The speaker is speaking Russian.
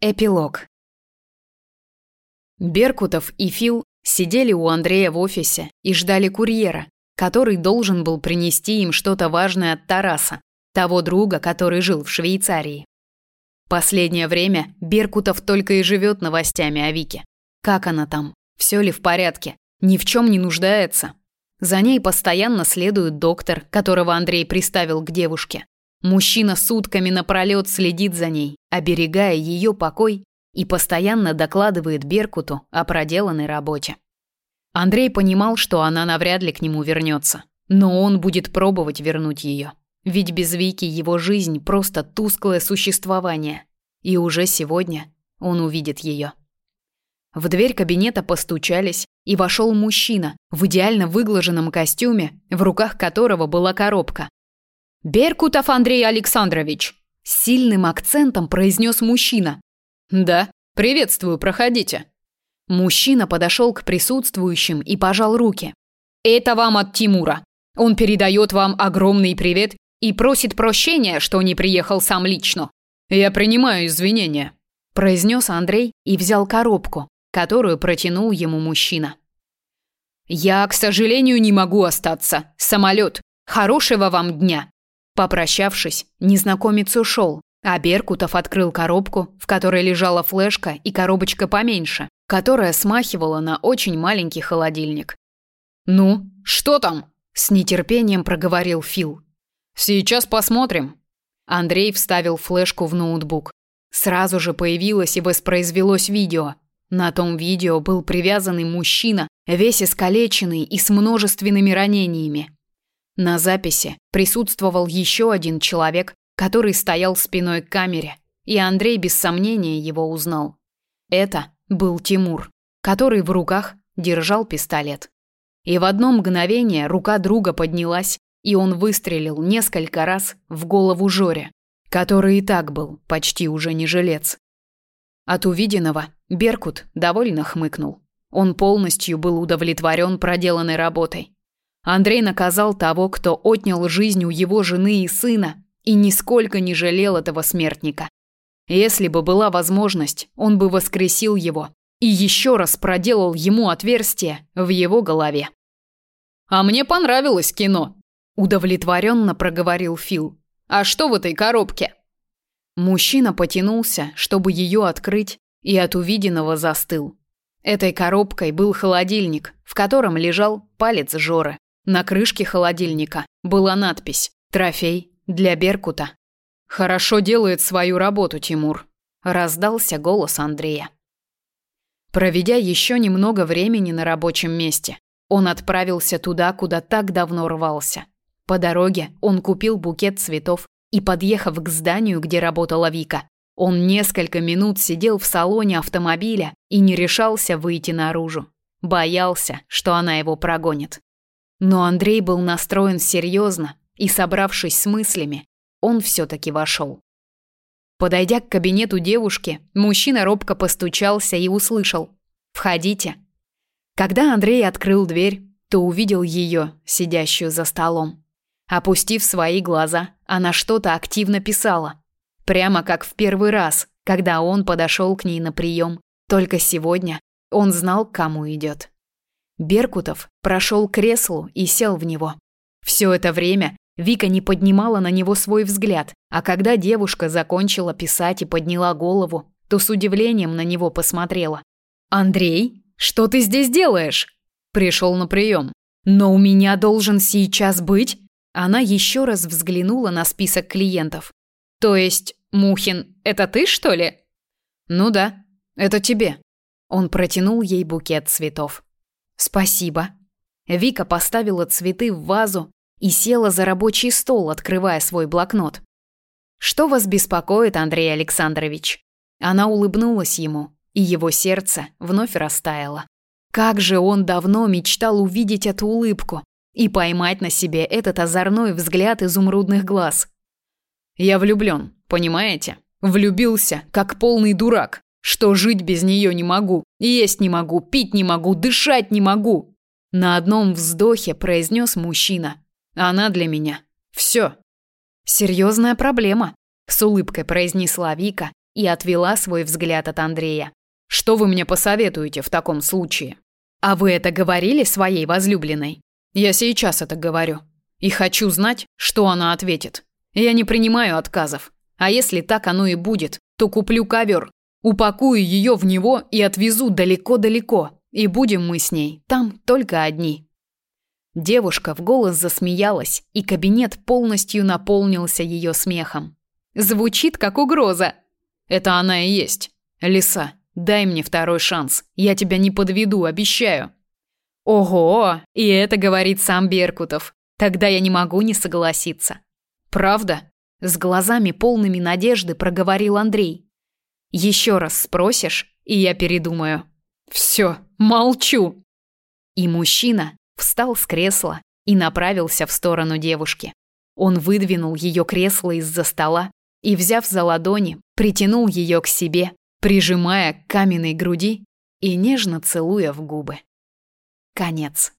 Эпилог. Беркутов и Фил сидели у Андрея в офисе и ждали курьера, который должен был принести им что-то важное от Тараса, того друга, который жил в Швейцарии. Последнее время Беркутов только и живет новостями о Вике. Как она там? Все ли в порядке? Ни в чем не нуждается? За ней постоянно следует доктор, которого Андрей приставил к девушке. Мужчина сутками напролет следит за ней, оберегая ее покой и постоянно докладывает Беркуту о проделанной работе. Андрей понимал, что она навряд ли к нему вернется, но он будет пробовать вернуть ее. Ведь без Вики его жизнь просто тусклое существование, и уже сегодня он увидит ее. В дверь кабинета постучались, и вошел мужчина в идеально выглаженном костюме, в руках которого была коробка, Беркутов Андрей Александрович, с сильным акцентом произнес мужчина. Да, приветствую, проходите. Мужчина подошел к присутствующим и пожал руки. Это вам от Тимура. Он передает вам огромный привет и просит прощения, что не приехал сам лично. Я принимаю извинения, произнес Андрей и взял коробку, которую протянул ему мужчина. Я, к сожалению, не могу остаться. Самолет. Хорошего вам дня. Попрощавшись, незнакомец ушел, а Беркутов открыл коробку, в которой лежала флешка и коробочка поменьше, которая смахивала на очень маленький холодильник. «Ну, что там?» – с нетерпением проговорил Фил. «Сейчас посмотрим». Андрей вставил флешку в ноутбук. Сразу же появилось и воспроизвелось видео. На том видео был привязанный мужчина, весь искалеченный и с множественными ранениями. На записи присутствовал еще один человек, который стоял спиной к камере, и Андрей без сомнения его узнал. Это был Тимур, который в руках держал пистолет. И в одно мгновение рука друга поднялась, и он выстрелил несколько раз в голову Жоре, который и так был почти уже не жилец. От увиденного Беркут довольно хмыкнул. Он полностью был удовлетворен проделанной работой. Андрей наказал того, кто отнял жизнь у его жены и сына, и нисколько не жалел этого смертника. Если бы была возможность, он бы воскресил его и еще раз проделал ему отверстие в его голове. «А мне понравилось кино», – удовлетворенно проговорил Фил. «А что в этой коробке?» Мужчина потянулся, чтобы ее открыть, и от увиденного застыл. Этой коробкой был холодильник, в котором лежал палец Жоры. На крышке холодильника была надпись «Трофей для Беркута». «Хорошо делает свою работу, Тимур», – раздался голос Андрея. Проведя еще немного времени на рабочем месте, он отправился туда, куда так давно рвался. По дороге он купил букет цветов и, подъехав к зданию, где работала Вика, он несколько минут сидел в салоне автомобиля и не решался выйти наружу. Боялся, что она его прогонит. Но Андрей был настроен серьезно, и, собравшись с мыслями, он все-таки вошел. Подойдя к кабинету девушки, мужчина робко постучался и услышал «Входите». Когда Андрей открыл дверь, то увидел ее, сидящую за столом. Опустив свои глаза, она что-то активно писала. Прямо как в первый раз, когда он подошел к ней на прием. Только сегодня он знал, кому идет. Беркутов прошел к креслу и сел в него. Все это время Вика не поднимала на него свой взгляд, а когда девушка закончила писать и подняла голову, то с удивлением на него посмотрела. «Андрей, что ты здесь делаешь?» «Пришел на прием». «Но у меня должен сейчас быть...» Она еще раз взглянула на список клиентов. «То есть, Мухин, это ты, что ли?» «Ну да, это тебе». Он протянул ей букет цветов. «Спасибо». Вика поставила цветы в вазу и села за рабочий стол, открывая свой блокнот. «Что вас беспокоит, Андрей Александрович?» Она улыбнулась ему, и его сердце вновь растаяло. Как же он давно мечтал увидеть эту улыбку и поймать на себе этот озорной взгляд изумрудных глаз. «Я влюблен, понимаете? Влюбился, как полный дурак что жить без нее не могу, есть не могу, пить не могу, дышать не могу. На одном вздохе произнес мужчина. Она для меня. Все. Серьезная проблема, с улыбкой произнесла Вика и отвела свой взгляд от Андрея. Что вы мне посоветуете в таком случае? А вы это говорили своей возлюбленной? Я сейчас это говорю. И хочу знать, что она ответит. Я не принимаю отказов. А если так оно и будет, то куплю ковер, упакую ее в него и отвезу далеко-далеко. И будем мы с ней там только одни. Девушка в голос засмеялась, и кабинет полностью наполнился ее смехом. Звучит как угроза. Это она и есть. Лиса, дай мне второй шанс. Я тебя не подведу, обещаю. Ого, и это говорит сам Беркутов. Тогда я не могу не согласиться. Правда? С глазами полными надежды проговорил Андрей. Еще раз спросишь, и я передумаю. Все, молчу. И мужчина встал с кресла и направился в сторону девушки. Он выдвинул ее кресло из-за стола и, взяв за ладони, притянул ее к себе, прижимая к каменной груди и нежно целуя в губы. Конец.